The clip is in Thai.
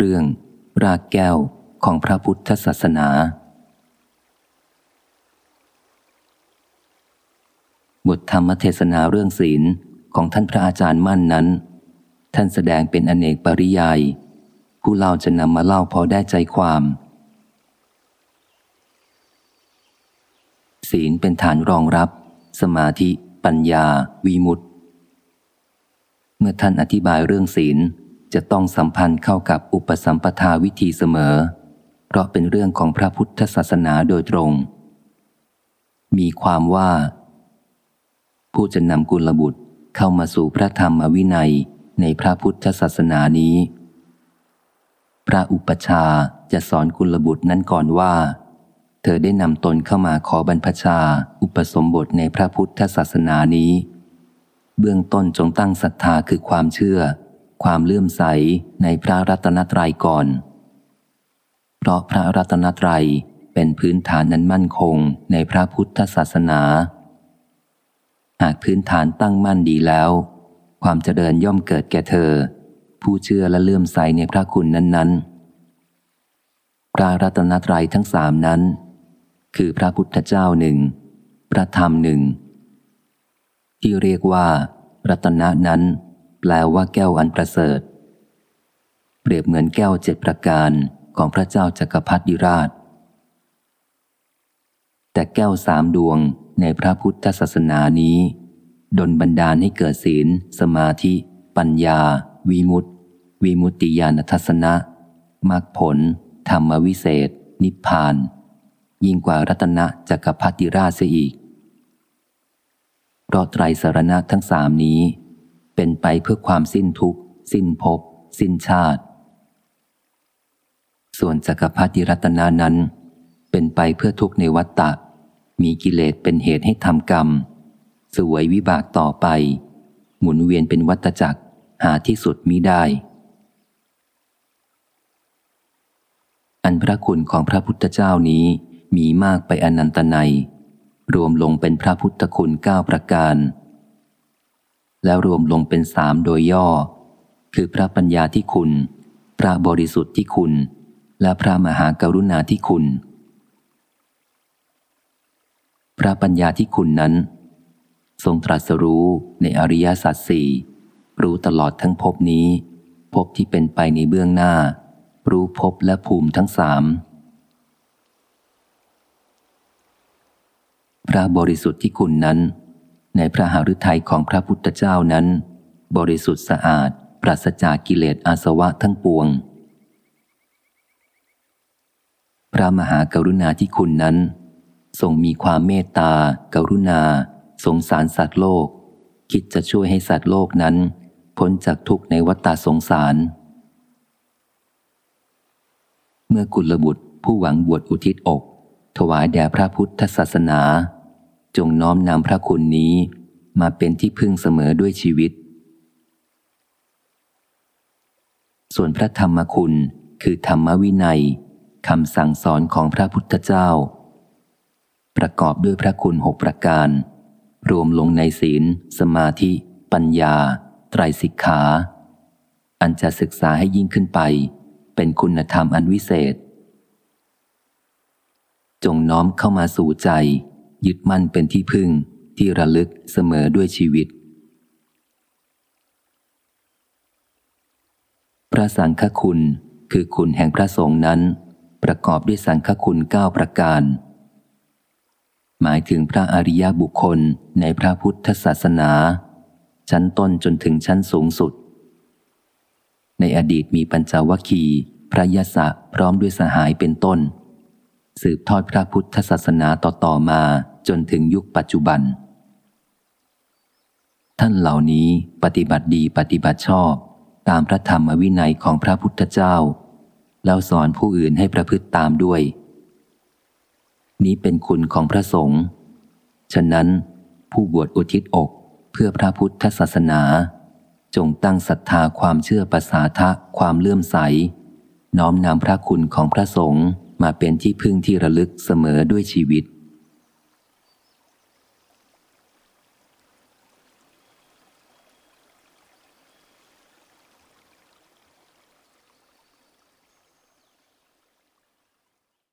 เรื่อง รากแก้วของพระพุทธศาสนา บทธรรมเทศนาเรื่องศีลของท่านพระอาจารย์มั่นนั้น ท่านแสดงเป็นอเนกปริยาย ผู้เล่าจะนำมาเล่าพอได้ใจความ ศีลเป็นฐานรองรับ สมาธิ ปัญญา วีมุตติ เมื่อท่านอธิบายเรื่องศีล จะต้องสัมพันธ์เข้ากับอุปสัมปทาวิธีเสมอ เพราะเป็นเรื่องของพระพุทธศาสนาโดยตรง มีความว่า ผู้จะนำกุลบุตรเข้ามาสู่พระธรรมวินัยในพระพุทธศาสนานี้ พระอุปชาจะสอนกุลบุตรนั้นก่อนว่า เธอได้นำตนเข้ามาขอบรรพชา อุปสมบทในพระพุทธศาสนานี้ เบื้องต้นจงตั้งศรัทธาคือความเชื่อ ความเลื่อมใสในพระรัตนตรัยก่อน เพราะพระรัตนตรัยเป็นพื้นฐานนั้นมั่นคงในพระพุทธศาสนา หากพื้นฐานตั้งมั่นดีแล้ว ความเจริญย่อมเกิดแก่เธอ ผู้เชื่อและเลื่อมใสในพระคุณนั้น ๆ พระรัตนตรัยทั้งสามนั้น คือพระพุทธเจ้าหนึ่ง พระธรรมหนึ่ง ที่เรียกว่า รัตนะนั้น แปลว่าแก้วอันประเสริฐ เปรียบเหมือนแก้วเจ็ดประการของพระเจ้าจักรพรรดิราช แต่แก้วสามดวงในพระพุทธศาสนานี้ดนบันดาลให้เกิดศีล สมาธิ ปัญญา วิมุตติ วิมุตติญาณทัศนะมรรคผล ธรรมวิเศษ นิพพาน ยิ่งกว่ารัตนะจักรพรรดิราชเสียอีก เพราะไตรสารณะทั้งสามนี้ เป็นไปเพื่อความสิ้นทุกข์ สิ้นภพ สิ้นชาติ ส่วนจักรพรรดิรัตนานั้น เป็นไปเพื่อทุกข์ในวัฏฏะมีกิเลสเป็นเหตุให้ทำกรรม สวยวิบากต่อไป หมุนเวียนเป็นวัฏจักรหาที่สุดมิได้ อันพระคุณของพระพุทธเจ้านี้มีมากไปอนันตนัย รวมลงเป็นพระพุทธคุณเก้าประการ แล้วรวมลงเป็นสามโดยย่อ คือพระปัญญาที่คุณ พระบริสุทธิ์ที่คุณ และพระมหากรุณาที่คุณ พระปัญญาที่คุณนั้น ทรงตรัสรู้ในอริยสัจสี่รู้ตลอดทั้งภพนี้ภพที่เป็นไปในเบื้องหน้า รู้ภพและภูมิทั้งสามพระบริสุทธิ์ที่คุณนั้น ในพระหฤทัยของพระพุทธเจ้านั้น บริสุทธิ์สะอาด ปราศจากกิเลสอาสวะทั้งปวง พระมหากรุณาที่คุณนั้น ทรงมีความเมตตา กรุณา สงสารสัตว์โลก คิดจะช่วยให้สัตว์โลกนั้น พ้นจากทุกข์ในวัฏฏสงสาร เมื่อกุลบุตรผู้หวังบวชอุทิศอก ถวายแด่พระพุทธศาสนา จงน้อมนำพระคุณนี้มาเป็นที่พึ่งเสมอด้วยชีวิต ส่วนพระธรรมคุณคือธรรมวินัยคำสั่งสอนของพระพุทธเจ้า ประกอบด้วยพระคุณหกประการ รวมลงในศีล สมาธิ ปัญญา ไตรสิกขา อันจะศึกษาให้ยิ่งขึ้นไป เป็นคุณธรรมอันวิเศษ จงน้อมเข้ามาสู่ใจ ยึดมั่นเป็นที่พึ่งที่ระลึกเสมอด้วยชีวิต พระสังฆคุณคือคุณแห่งพระสงฆ์นั้น ประกอบด้วยสังฆคุณเก้าประการ หมายถึงพระอริยบุคคลในพระพุทธศาสนา ชั้นต้นจนถึงชั้นสูงสุด ในอดีตมีปัญจวัคคีพระยศะพร้อมด้วยสหายเป็นต้น สืบทอดพระพุทธศาสนาต่อๆมา จนถึงยุคปัจจุบัน ท่านเหล่านี้ปฏิบัติดีปฏิบัติชอบ ตามพระธรรมวินัยของพระพุทธเจ้า แล้วสอนผู้อื่นให้ประพฤติตามด้วย นี้เป็นคุณของพระสงฆ์ฉะนั้นผู้บวชอุทิศอกเพื่อพระพุทธศาสนา จงตั้งศรัทธาความเชื่อภาษาทะความเลื่อมใส น้อมนำพระคุณของพระสงฆ์มาเป็นที่พึ่งที่ระลึกเสมอด้วยชีวิต